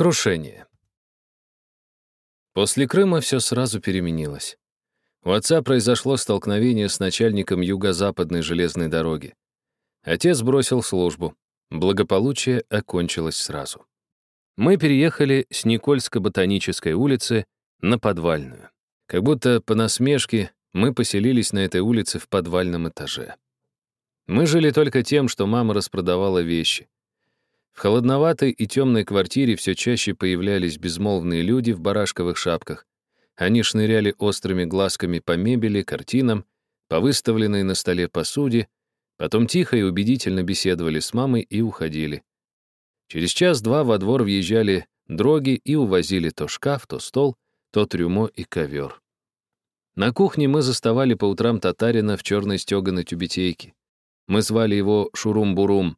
Крушение. После Крыма все сразу переменилось. У отца произошло столкновение с начальником юго-западной железной дороги. Отец бросил службу. Благополучие окончилось сразу. Мы переехали с Никольско-ботанической улицы на Подвальную. Как будто по насмешке мы поселились на этой улице в подвальном этаже. Мы жили только тем, что мама распродавала вещи. Холодноватой и темной квартире все чаще появлялись безмолвные люди в барашковых шапках. Они шныряли острыми глазками по мебели, картинам, по выставленной на столе посуде, потом тихо и убедительно беседовали с мамой и уходили. Через час-два во двор въезжали дроги и увозили то шкаф, то стол, то трюмо и ковер. На кухне мы заставали по утрам татарина в черной стеганой тюбетейке. Мы звали его Шурум-Бурум.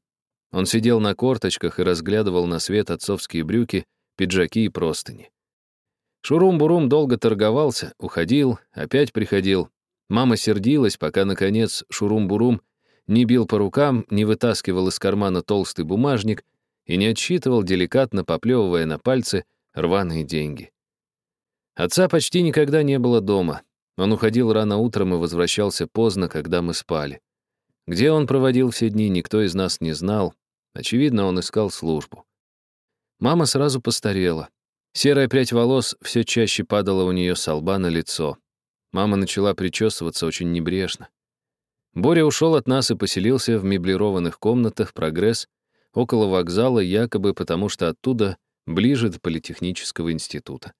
Он сидел на корточках и разглядывал на свет отцовские брюки, пиджаки и простыни. Шурум-Бурум долго торговался, уходил, опять приходил. Мама сердилась, пока, наконец, Шурум-Бурум не бил по рукам, не вытаскивал из кармана толстый бумажник и не отсчитывал, деликатно поплевывая на пальцы, рваные деньги. Отца почти никогда не было дома. Он уходил рано утром и возвращался поздно, когда мы спали. Где он проводил все дни, никто из нас не знал, Очевидно, он искал службу. Мама сразу постарела. Серая прядь волос все чаще падала у нее с лба на лицо. Мама начала причесываться очень небрежно. Боря ушел от нас и поселился в меблированных комнатах «Прогресс» около вокзала, якобы потому что оттуда ближе до политехнического института.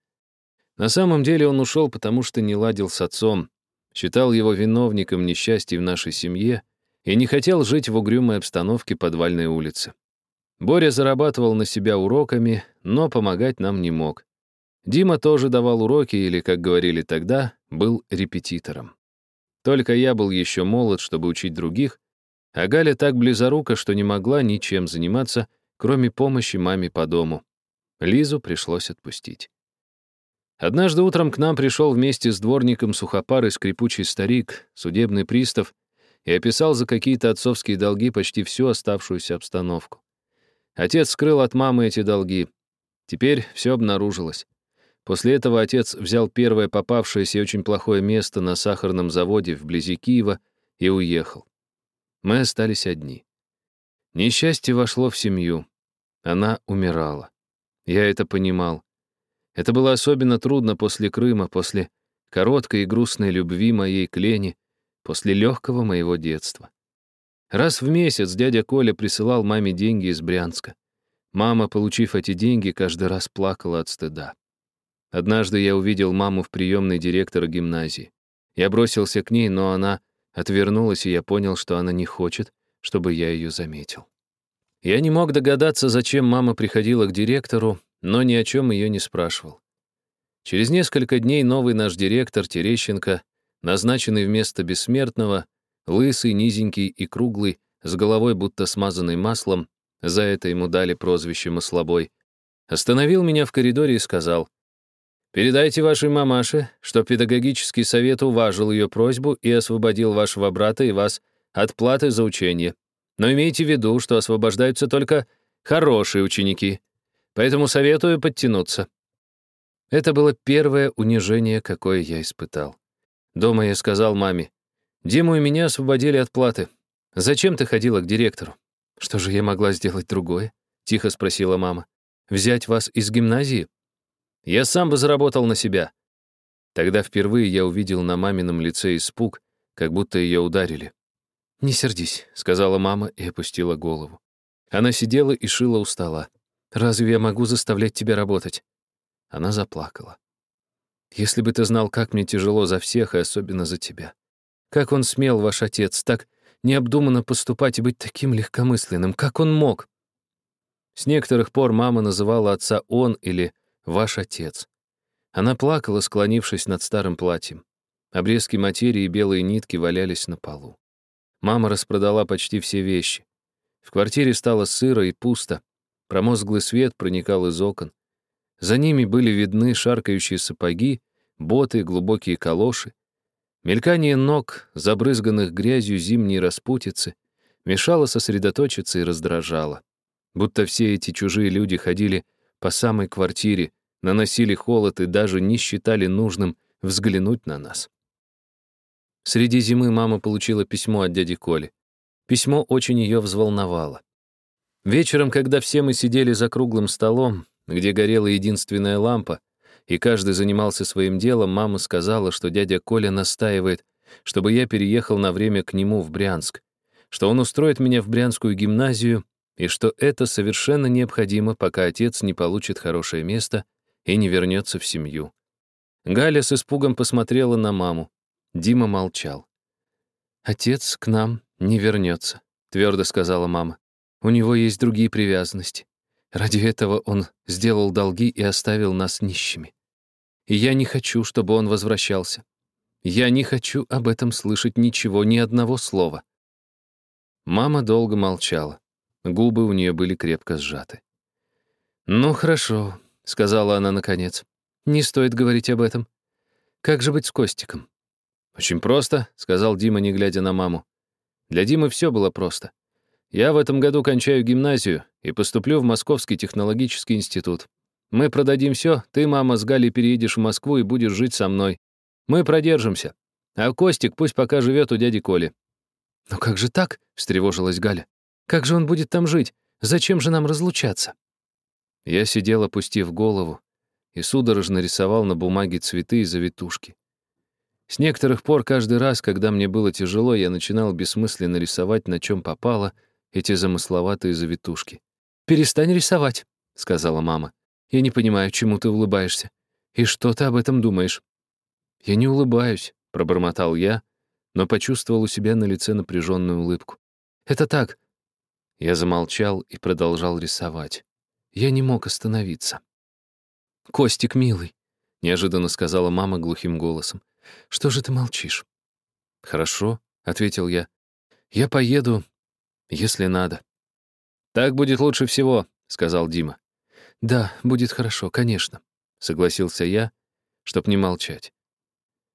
На самом деле он ушел, потому что не ладил с отцом, считал его виновником несчастья в нашей семье и не хотел жить в угрюмой обстановке подвальной улицы. Боря зарабатывал на себя уроками, но помогать нам не мог. Дима тоже давал уроки или, как говорили тогда, был репетитором. Только я был еще молод, чтобы учить других, а Галя так близорука, что не могла ничем заниматься, кроме помощи маме по дому. Лизу пришлось отпустить. Однажды утром к нам пришел вместе с дворником сухопарый скрипучий старик, судебный пристав, и описал за какие-то отцовские долги почти всю оставшуюся обстановку. Отец скрыл от мамы эти долги. Теперь все обнаружилось. После этого отец взял первое попавшееся и очень плохое место на сахарном заводе вблизи Киева и уехал. Мы остались одни. Несчастье вошло в семью. Она умирала. Я это понимал. Это было особенно трудно после Крыма, после короткой и грустной любви моей к Лене, после легкого моего детства. Раз в месяц дядя Коля присылал маме деньги из Брянска. Мама, получив эти деньги, каждый раз плакала от стыда. Однажды я увидел маму в приемной директора гимназии. Я бросился к ней, но она отвернулась, и я понял, что она не хочет, чтобы я ее заметил. Я не мог догадаться, зачем мама приходила к директору, но ни о чем ее не спрашивал. Через несколько дней новый наш директор Терещенко назначенный вместо бессмертного, лысый, низенький и круглый, с головой будто смазанной маслом, за это ему дали прозвище Маслобой, остановил меня в коридоре и сказал, «Передайте вашей мамаше, что педагогический совет уважил ее просьбу и освободил вашего брата и вас от платы за учение. Но имейте в виду, что освобождаются только хорошие ученики, поэтому советую подтянуться». Это было первое унижение, какое я испытал. Дома я сказал маме, «Диму и меня освободили от платы. Зачем ты ходила к директору?» «Что же я могла сделать другое?» — тихо спросила мама. «Взять вас из гимназии?» «Я сам бы заработал на себя». Тогда впервые я увидел на мамином лице испуг, как будто ее ударили. «Не сердись», — сказала мама и опустила голову. Она сидела и шила у стола. «Разве я могу заставлять тебя работать?» Она заплакала. Если бы ты знал, как мне тяжело за всех, и особенно за тебя. Как он смел, ваш отец, так необдуманно поступать и быть таким легкомысленным. Как он мог? С некоторых пор мама называла отца «он» или «ваш отец». Она плакала, склонившись над старым платьем. Обрезки материи и белые нитки валялись на полу. Мама распродала почти все вещи. В квартире стало сыро и пусто. Промозглый свет проникал из окон. За ними были видны шаркающие сапоги, боты, глубокие калоши. Мелькание ног, забрызганных грязью зимней распутицы, мешало сосредоточиться и раздражало. Будто все эти чужие люди ходили по самой квартире, наносили холод и даже не считали нужным взглянуть на нас. Среди зимы мама получила письмо от дяди Коли. Письмо очень ее взволновало. Вечером, когда все мы сидели за круглым столом, где горела единственная лампа, и каждый занимался своим делом, мама сказала, что дядя Коля настаивает, чтобы я переехал на время к нему в Брянск, что он устроит меня в Брянскую гимназию и что это совершенно необходимо, пока отец не получит хорошее место и не вернется в семью. Галя с испугом посмотрела на маму. Дима молчал. «Отец к нам не вернется», — твердо сказала мама. «У него есть другие привязанности. Ради этого он сделал долги и оставил нас нищими. И я не хочу, чтобы он возвращался. Я не хочу об этом слышать ничего, ни одного слова». Мама долго молчала. Губы у нее были крепко сжаты. «Ну, хорошо», — сказала она наконец. «Не стоит говорить об этом. Как же быть с Костиком?» «Очень просто», — сказал Дима, не глядя на маму. Для Димы все было просто. «Я в этом году кончаю гимназию и поступлю в Московский технологический институт. Мы продадим все, ты, мама, с Галей переедешь в Москву и будешь жить со мной. Мы продержимся. А Костик пусть пока живет у дяди Коли». «Но как же так?» — встревожилась Галя. Как же он будет там жить? Зачем же нам разлучаться?» Я сидел, опустив голову, и судорожно рисовал на бумаге цветы и завитушки. С некоторых пор каждый раз, когда мне было тяжело, я начинал бессмысленно рисовать, на чем попало, эти замысловатые завитушки. «Перестань рисовать», — сказала мама. «Я не понимаю, чему ты улыбаешься. И что ты об этом думаешь?» «Я не улыбаюсь», — пробормотал я, но почувствовал у себя на лице напряженную улыбку. «Это так, я замолчал и продолжал рисовать. Я не мог остановиться. «Костик, милый», — неожиданно сказала мама глухим голосом, — «что же ты молчишь?» «Хорошо», — ответил я. «Я поеду, если надо». «Так будет лучше всего», — сказал Дима. «Да, будет хорошо, конечно», — согласился я, чтоб не молчать.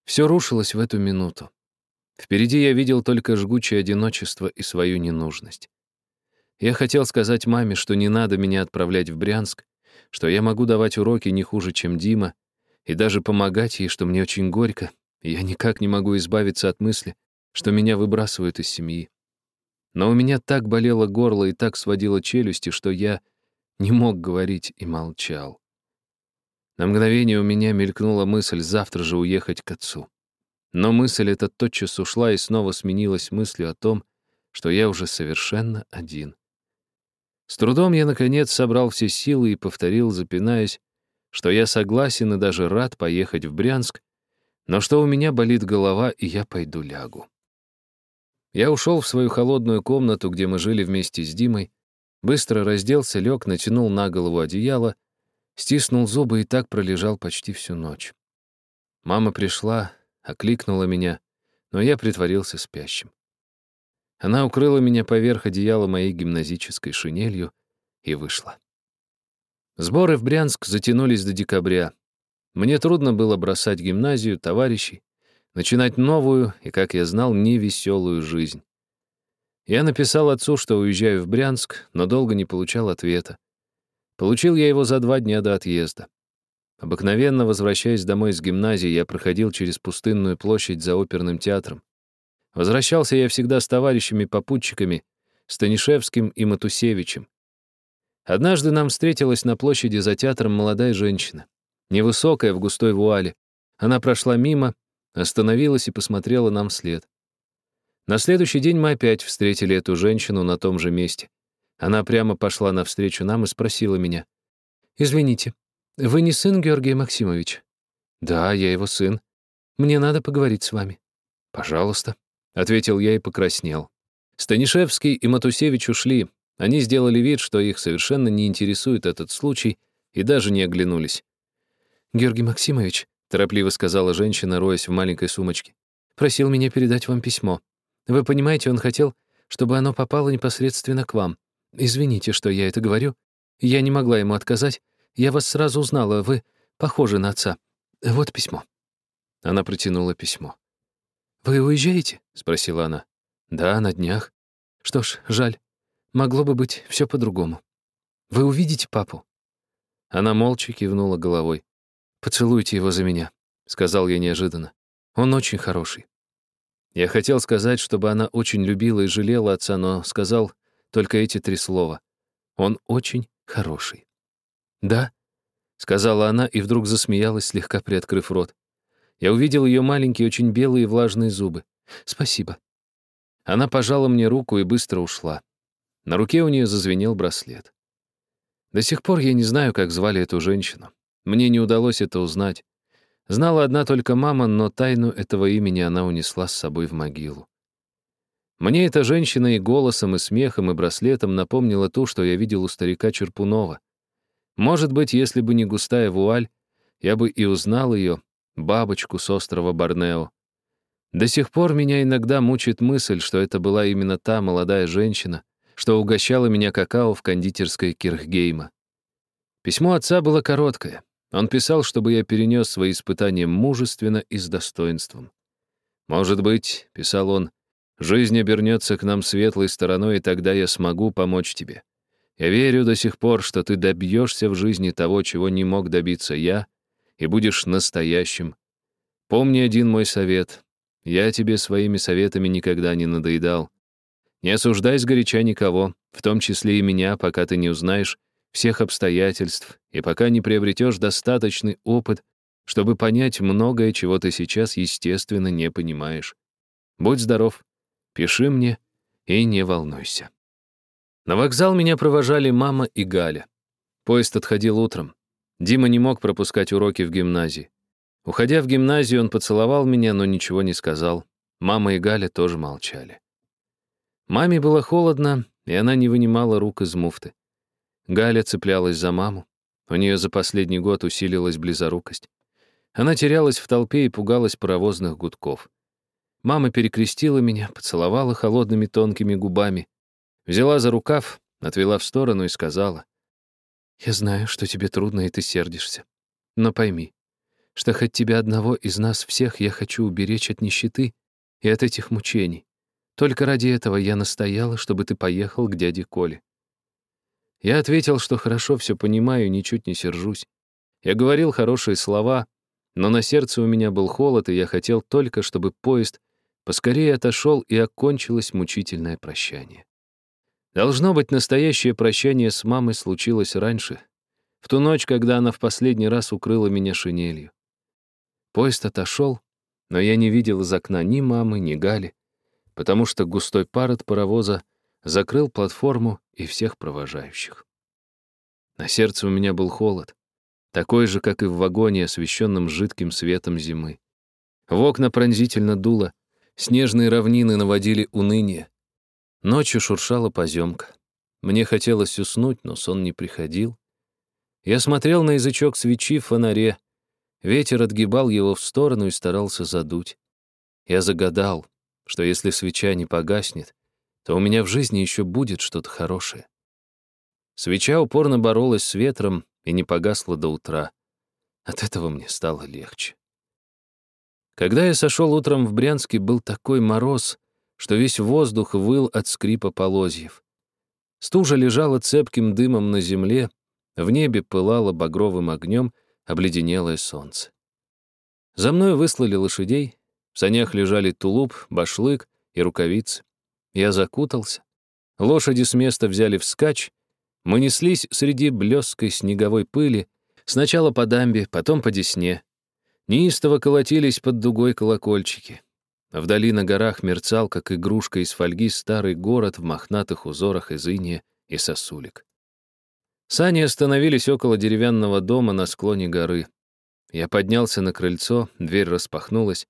Все рушилось в эту минуту. Впереди я видел только жгучее одиночество и свою ненужность. Я хотел сказать маме, что не надо меня отправлять в Брянск, что я могу давать уроки не хуже, чем Дима, и даже помогать ей, что мне очень горько, и я никак не могу избавиться от мысли, что меня выбрасывают из семьи. Но у меня так болело горло и так сводило челюсти, что я не мог говорить и молчал. На мгновение у меня мелькнула мысль завтра же уехать к отцу. Но мысль эта тотчас ушла и снова сменилась мыслью о том, что я уже совершенно один. С трудом я, наконец, собрал все силы и повторил, запинаясь, что я согласен и даже рад поехать в Брянск, но что у меня болит голова, и я пойду лягу. Я ушел в свою холодную комнату, где мы жили вместе с Димой, быстро разделся, лег, натянул на голову одеяло, стиснул зубы и так пролежал почти всю ночь. Мама пришла, окликнула меня, но я притворился спящим. Она укрыла меня поверх одеяла моей гимназической шинелью и вышла. Сборы в Брянск затянулись до декабря. Мне трудно было бросать гимназию, товарищей, начинать новую и, как я знал, невеселую жизнь. Я написал отцу, что уезжаю в Брянск, но долго не получал ответа. Получил я его за два дня до отъезда. Обыкновенно, возвращаясь домой из гимназии, я проходил через пустынную площадь за оперным театром. Возвращался я всегда с товарищами-попутчиками, Станишевским и Матусевичем. Однажды нам встретилась на площади за театром молодая женщина, невысокая, в густой вуале. Она прошла мимо, остановилась и посмотрела нам вслед. На следующий день мы опять встретили эту женщину на том же месте. Она прямо пошла навстречу нам и спросила меня. «Извините, вы не сын Георгия Максимовича?» «Да, я его сын. Мне надо поговорить с вами». «Пожалуйста» ответил я и покраснел. Станишевский и Матусевич ушли. Они сделали вид, что их совершенно не интересует этот случай, и даже не оглянулись. «Георгий Максимович», — торопливо сказала женщина, роясь в маленькой сумочке, «просил меня передать вам письмо. Вы понимаете, он хотел, чтобы оно попало непосредственно к вам. Извините, что я это говорю. Я не могла ему отказать. Я вас сразу узнала, вы похожи на отца. Вот письмо». Она протянула письмо. «Вы уезжаете?» — спросила она. «Да, на днях. Что ж, жаль. Могло бы быть все по-другому. Вы увидите папу?» Она молча кивнула головой. «Поцелуйте его за меня», — сказал я неожиданно. «Он очень хороший». Я хотел сказать, чтобы она очень любила и жалела отца, но сказал только эти три слова. «Он очень хороший». «Да», — сказала она и вдруг засмеялась, слегка приоткрыв рот. Я увидел ее маленькие, очень белые влажные зубы. «Спасибо». Она пожала мне руку и быстро ушла. На руке у нее зазвенел браслет. До сих пор я не знаю, как звали эту женщину. Мне не удалось это узнать. Знала одна только мама, но тайну этого имени она унесла с собой в могилу. Мне эта женщина и голосом, и смехом, и браслетом напомнила ту, что я видел у старика Черпунова. Может быть, если бы не густая вуаль, я бы и узнал ее, бабочку с острова Борнео. До сих пор меня иногда мучает мысль, что это была именно та молодая женщина, что угощала меня какао в кондитерской Кирхгейма. Письмо отца было короткое. Он писал, чтобы я перенес свои испытания мужественно и с достоинством. «Может быть, — писал он, — жизнь обернется к нам светлой стороной, и тогда я смогу помочь тебе. Я верю до сих пор, что ты добьешься в жизни того, чего не мог добиться я, и будешь настоящим. Помни один мой совет. Я тебе своими советами никогда не надоедал. Не осуждай сгоряча никого, в том числе и меня, пока ты не узнаешь всех обстоятельств и пока не приобретешь достаточный опыт, чтобы понять многое, чего ты сейчас, естественно, не понимаешь. Будь здоров, пиши мне и не волнуйся. На вокзал меня провожали мама и Галя. Поезд отходил утром. Дима не мог пропускать уроки в гимназии. Уходя в гимназию, он поцеловал меня, но ничего не сказал. Мама и Галя тоже молчали. Маме было холодно, и она не вынимала рук из муфты. Галя цеплялась за маму. У нее за последний год усилилась близорукость. Она терялась в толпе и пугалась паровозных гудков. Мама перекрестила меня, поцеловала холодными тонкими губами, взяла за рукав, отвела в сторону и сказала, «Я знаю, что тебе трудно, и ты сердишься. Но пойми, что хоть тебя одного из нас всех я хочу уберечь от нищеты и от этих мучений. Только ради этого я настояла, чтобы ты поехал к дяде Коле. Я ответил, что хорошо все понимаю, ничуть не сержусь. Я говорил хорошие слова, но на сердце у меня был холод, и я хотел только, чтобы поезд поскорее отошел и окончилось мучительное прощание. Должно быть, настоящее прощание с мамой случилось раньше, в ту ночь, когда она в последний раз укрыла меня шинелью. Поезд отошел, но я не видел из окна ни мамы, ни Гали потому что густой пар от паровоза закрыл платформу и всех провожающих. На сердце у меня был холод, такой же, как и в вагоне, освещенном жидким светом зимы. В окна пронзительно дуло, снежные равнины наводили уныние. Ночью шуршала поземка. Мне хотелось уснуть, но сон не приходил. Я смотрел на язычок свечи в фонаре. Ветер отгибал его в сторону и старался задуть. Я загадал, что если свеча не погаснет, то у меня в жизни еще будет что-то хорошее. Свеча упорно боролась с ветром и не погасла до утра. От этого мне стало легче. Когда я сошел утром в Брянске, был такой мороз, что весь воздух выл от скрипа полозьев. Стужа лежала цепким дымом на земле, в небе пылало багровым огнем обледенелое солнце. За мной выслали лошадей, в санях лежали тулуп, башлык и рукавицы. Я закутался. Лошади с места взяли вскачь. Мы неслись среди блесткой снеговой пыли, сначала по дамбе, потом по десне. Неистово колотились под дугой колокольчики. Вдали на горах мерцал, как игрушка из фольги, старый город в мохнатых узорах из иния и сосулек. Сани остановились около деревянного дома на склоне горы. Я поднялся на крыльцо, дверь распахнулась.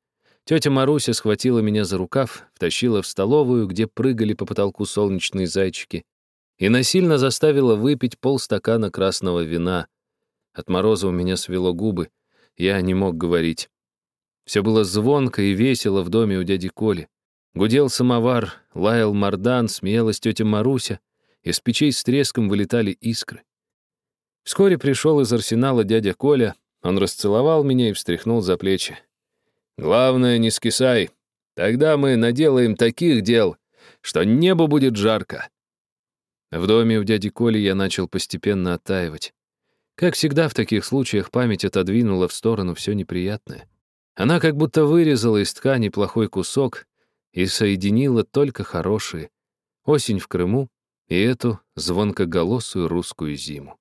Тетя Маруся схватила меня за рукав, втащила в столовую, где прыгали по потолку солнечные зайчики, и насильно заставила выпить полстакана красного вина. От мороза у меня свело губы, я не мог говорить. Все было звонко и весело в доме у дяди Коли. Гудел самовар, лаял мардан, смеялась тетя Маруся, из печей с треском вылетали искры. Вскоре пришел из арсенала дядя Коля, он расцеловал меня и встряхнул за плечи. Главное, не скисай. Тогда мы наделаем таких дел, что небо будет жарко. В доме у дяди Коли я начал постепенно оттаивать. Как всегда в таких случаях память отодвинула в сторону все неприятное. Она как будто вырезала из ткани плохой кусок и соединила только хорошие. Осень в Крыму и эту звонкоголосую русскую зиму.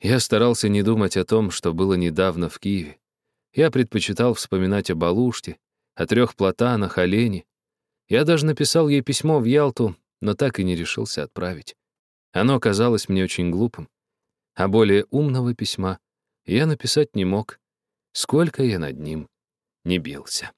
Я старался не думать о том, что было недавно в Киеве. Я предпочитал вспоминать о Балуште, о трех платанах, о. Я даже написал ей письмо в Ялту, но так и не решился отправить. Оно казалось мне очень глупым. А более умного письма я написать не мог, сколько я над ним не бился.